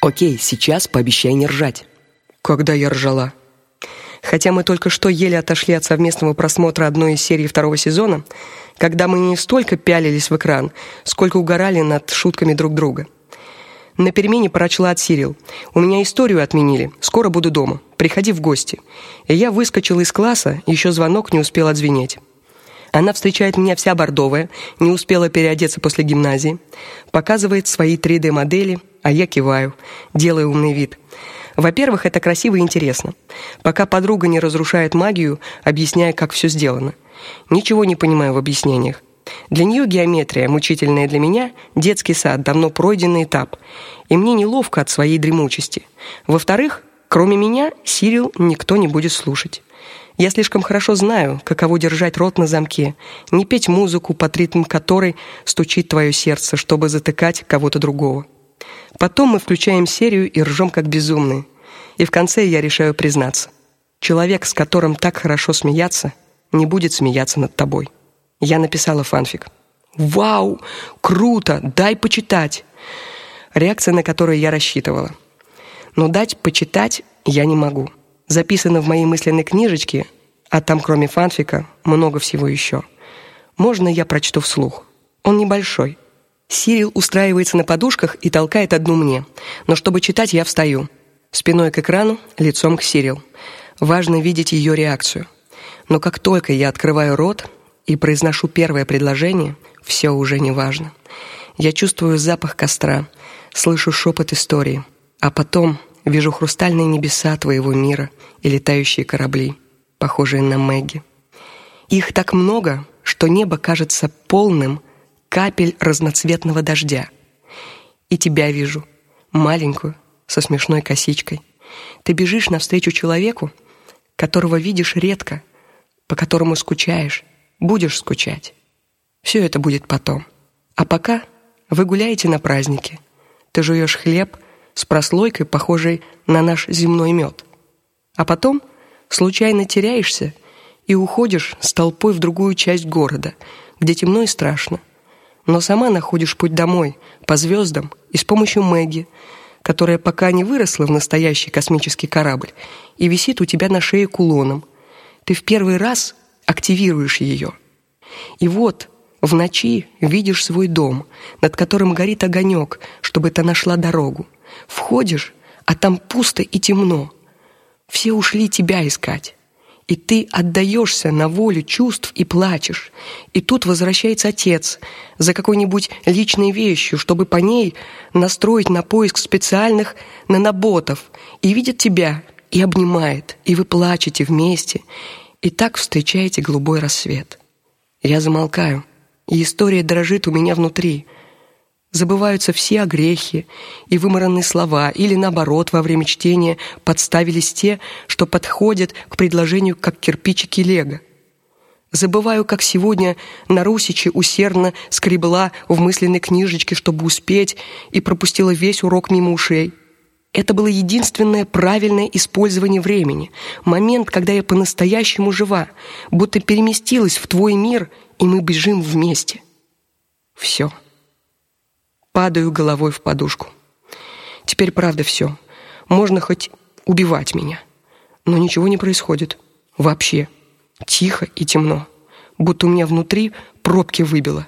Окей, сейчас пообещай не ржать. Когда я ржала? Хотя мы только что еле отошли от совместного просмотра одной из серий второго сезона, когда мы не столько пялились в экран, сколько угорали над шутками друг друга. На перемене прочла от Сирил. У меня историю отменили. Скоро буду дома. Приходи в гости. И я выскочила из класса, еще звонок не успел отзвенеть. Она встречает меня вся бордовая, не успела переодеться после гимназии, показывает свои 3D-модели, а я киваю, делаю умный вид. Во-первых, это красиво и интересно. Пока подруга не разрушает магию, объясняя, как все сделано. Ничего не понимаю в объяснениях. Для нее геометрия, мучительная для меня, детский сад, давно пройденный этап. И мне неловко от своей дремучести. Во-вторых, кроме меня, Сирил никто не будет слушать. Я слишком хорошо знаю, каково держать рот на замке, не петь музыку, под ритм которой стучит твое сердце, чтобы затыкать кого-то другого. Потом мы включаем серию и ржем как безумные. И в конце я решаю признаться. Человек, с которым так хорошо смеяться, не будет смеяться над тобой. Я написала фанфик. Вау, круто, дай почитать. Реакция, на которую я рассчитывала. Но дать почитать я не могу. Записано в моей мысленной книжечке, а там кроме фанфика много всего еще. Можно я прочту вслух? Он небольшой. Сирил устраивается на подушках и толкает одну мне. Но чтобы читать, я встаю, спиной к экрану, лицом к Сирил. Важно видеть ее реакцию. Но как только я открываю рот, и произношу первое предложение, все уже не важно. Я чувствую запах костра, слышу шепот истории, а потом вижу хрустальные небеса твоего мира и летающие корабли, похожие на Мэгги. Их так много, что небо кажется полным капель разноцветного дождя. И тебя вижу, маленькую, со смешной косичкой. Ты бежишь навстречу человеку, которого видишь редко, по которому скучаешь, будешь скучать. Все это будет потом. А пока вы гуляете на празднике. Ты жуешь хлеб с прослойкой, похожей на наш земной мед. А потом случайно теряешься и уходишь с толпой в другую часть города, где темно и страшно. Но сама находишь путь домой по звездам и с помощью Мэгги, которая пока не выросла в настоящий космический корабль и висит у тебя на шее кулоном. Ты в первый раз активируешь ее. И вот в ночи видишь свой дом, над которым горит огонек, чтобы ты нашла дорогу. Входишь, а там пусто и темно. Все ушли тебя искать. И ты отдаешься на волю чувств и плачешь. И тут возвращается отец за какой-нибудь личной вещью, чтобы по ней настроить на поиск специальных наноботов, и видит тебя и обнимает, и вы плачете вместе, и так встречаете голубой рассвет. Я замолкаю, и история дрожит у меня внутри. Забываются все огрехи и вымаранные слова, или наоборот, во время чтения подставились те, что подходят к предложению как кирпичики лего. Забываю, как сегодня на Русиче усердно скребла в мысленной книжечке, чтобы успеть, и пропустила весь урок мимо ушей. Это было единственное правильное использование времени, момент, когда я по-настоящему жива, будто переместилась в твой мир, и мы бежим вместе. Все. Падаю головой в подушку. Теперь правда все. Можно хоть убивать меня, но ничего не происходит. Вообще. Тихо и темно, будто у меня внутри пробки выбило.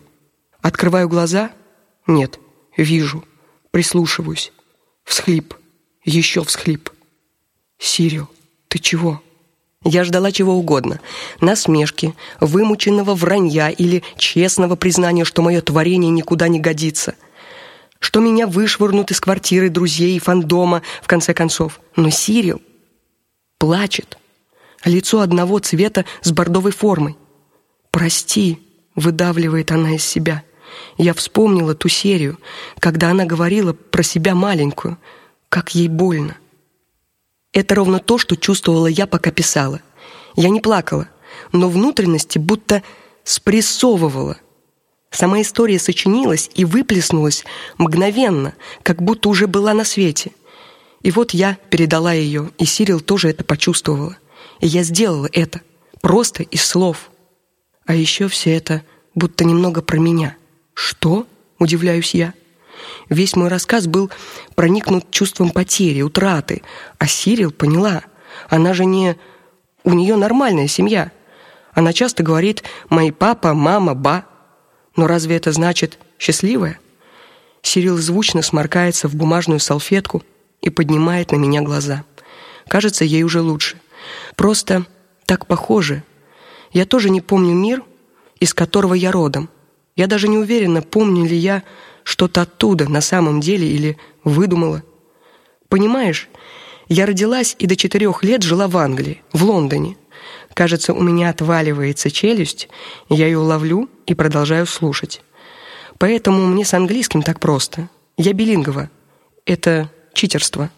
Открываю глаза? Нет, вижу. Прислушиваюсь. Всхлип еще всхлип. Сирил, ты чего? Я ждала чего угодно: насмешки, вымученного вранья или честного признания, что мое творение никуда не годится, что меня вышвырнут из квартиры друзей и фандома в конце концов. Но Сирил плачет. Лицо одного цвета с бордовой формой. Прости, выдавливает она из себя. Я вспомнила ту серию, когда она говорила про себя маленькую как ей больно. Это ровно то, что чувствовала я, пока писала. Я не плакала, но внутренности будто спрессовывала. Сама история сочинилась и выплеснулась мгновенно, как будто уже была на свете. И вот я передала ее, и Сирил тоже это почувствовала. И я сделала это просто из слов. А еще все это будто немного про меня. Что? удивляюсь я. Весь мой рассказ был проникнут чувством потери, утраты, а Сирил поняла. Она же не у нее нормальная семья. Она часто говорит: "Мой папа, мама, ба". Но разве это значит счастливая? Сирил звучно сморкается в бумажную салфетку и поднимает на меня глаза. Кажется, ей уже лучше. Просто так похоже. Я тоже не помню мир, из которого я родом. Я даже не уверена, помню ли я что-то оттуда на самом деле или выдумала. Понимаешь, я родилась и до четырех лет жила в Англии, в Лондоне. Кажется, у меня отваливается челюсть, я ее ловлю и продолжаю слушать. Поэтому мне с английским так просто. Я билингва. Это читерство.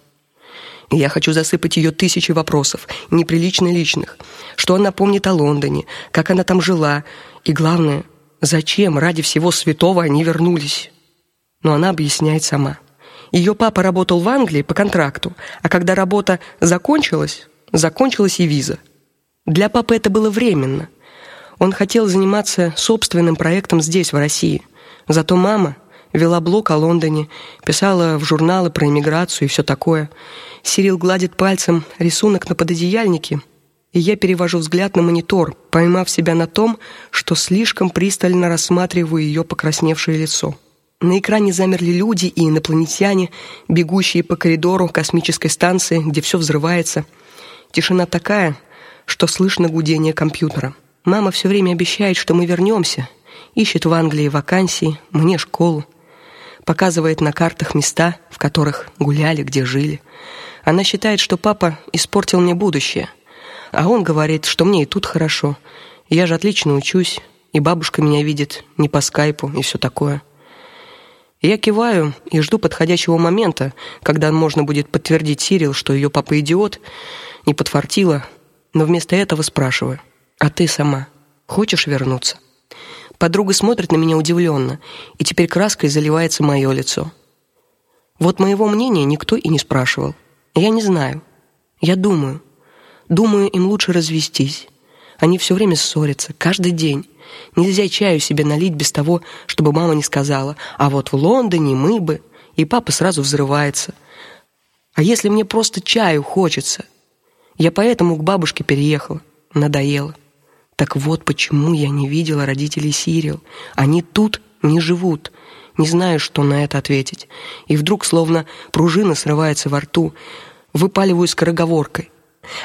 Я хочу засыпать ее тысячи вопросов, неприлично личных. Что она помнит о Лондоне, как она там жила, и главное, зачем ради всего святого они вернулись. Но она объясняет сама. Ее папа работал в Англии по контракту, а когда работа закончилась, закончилась и виза. Для папы это было временно. Он хотел заниматься собственным проектом здесь, в России. Зато мама вела блог о Лондоне, писала в журналы про эмиграцию и все такое. Сирил гладит пальцем рисунок на пододеяльнике, и я перевожу взгляд на монитор, поймав себя на том, что слишком пристально рассматриваю ее покрасневшее лицо. На экране замерли люди и инопланетяне, бегущие по коридору космической станции, где все взрывается. Тишина такая, что слышно гудение компьютера. Мама все время обещает, что мы вернемся, ищет в Англии вакансии, мне школу, показывает на картах места, в которых гуляли, где жили. Она считает, что папа испортил мне будущее, а он говорит, что мне и тут хорошо. Я же отлично учусь, и бабушка меня видит не по скайпу и все такое. Я киваю и жду подходящего момента, когда можно будет подтвердить Сирил, что ее папа идиот, не подфартило, но вместо этого спрашиваю: "А ты сама хочешь вернуться?" Подруга смотрит на меня удивленно, и теперь краской заливается мое лицо. Вот моего мнения никто и не спрашивал. Я не знаю. Я думаю. Думаю, им лучше развестись. Они все время ссорятся, каждый день. Нельзя чаю себе налить без того, чтобы мама не сказала: "А вот в Лондоне мы бы". И папа сразу взрывается. А если мне просто чаю хочется? Я поэтому к бабушке переехала. Надоело. Так вот почему я не видела родителей Сирил. Они тут не живут. Не знаю, что на это ответить. И вдруг словно пружина срывается во рту, выпаливаю скороговоркой.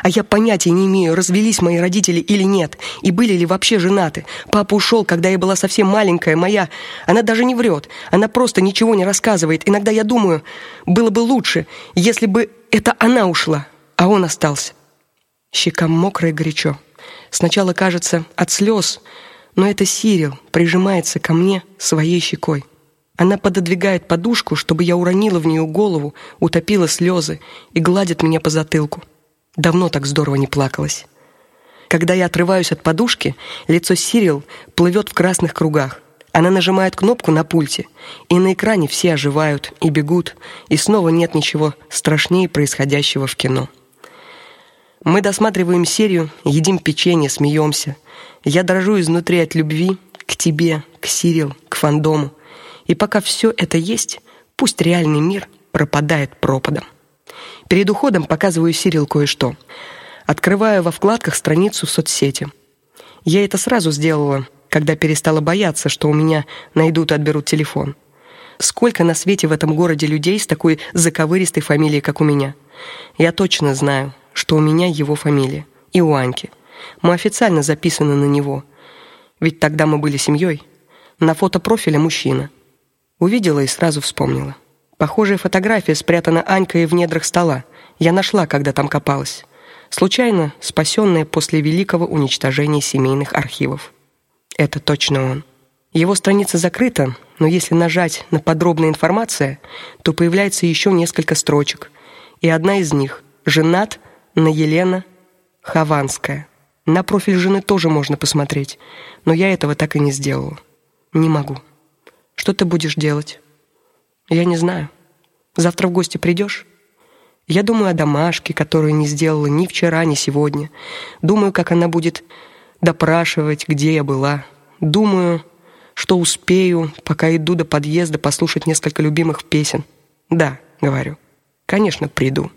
А я понятия не имею, развелись мои родители или нет, и были ли вообще женаты. Папа ушел, когда я была совсем маленькая, моя. Она даже не врет, она просто ничего не рассказывает. Иногда я думаю, было бы лучше, если бы это она ушла, а он остался. Щекам мокро и горячо. Сначала кажется от слез, но это Сирил прижимается ко мне своей щекой. Она пододвигает подушку, чтобы я уронила в нее голову, утопила слезы и гладит меня по затылку. Давно так здорово не плакалась. Когда я отрываюсь от подушки, лицо Сирил плывет в красных кругах. Она нажимает кнопку на пульте, и на экране все оживают и бегут, и снова нет ничего страшнее происходящего в кино. Мы досматриваем серию, едим печенье, смеемся. Я дрожу изнутри от любви к тебе, к Сирил, к фандому. И пока все это есть, пусть реальный мир пропадает пропадом. Перед уходом показываю Сирил кое-что. Открываю во вкладках страницу в соцсети. Я это сразу сделала, когда перестала бояться, что у меня найдут и отберут телефон. Сколько на свете в этом городе людей с такой заковыристой фамилией, как у меня. Я точно знаю, что у меня его фамилия, и у Аньки. Мы официально записаны на него. Ведь тогда мы были семьей. На фото профиля мужчина. Увидела и сразу вспомнила. Похожая фотография спрятана Анькой в недрах стола. Я нашла, когда там копалась. Случайно спасенная после великого уничтожения семейных архивов. Это точно он. Его страница закрыта, но если нажать на подробная информация, то появляется еще несколько строчек. И одна из них: женат на Елена Хованская. На профиль жены тоже можно посмотреть, но я этого так и не сделала. Не могу. Что ты будешь делать? Я не знаю. Завтра в гости придешь? Я думаю о домашке, которую не сделала ни вчера, ни сегодня. Думаю, как она будет допрашивать, где я была. Думаю, что успею, пока иду до подъезда послушать несколько любимых песен. Да, говорю. Конечно, приду.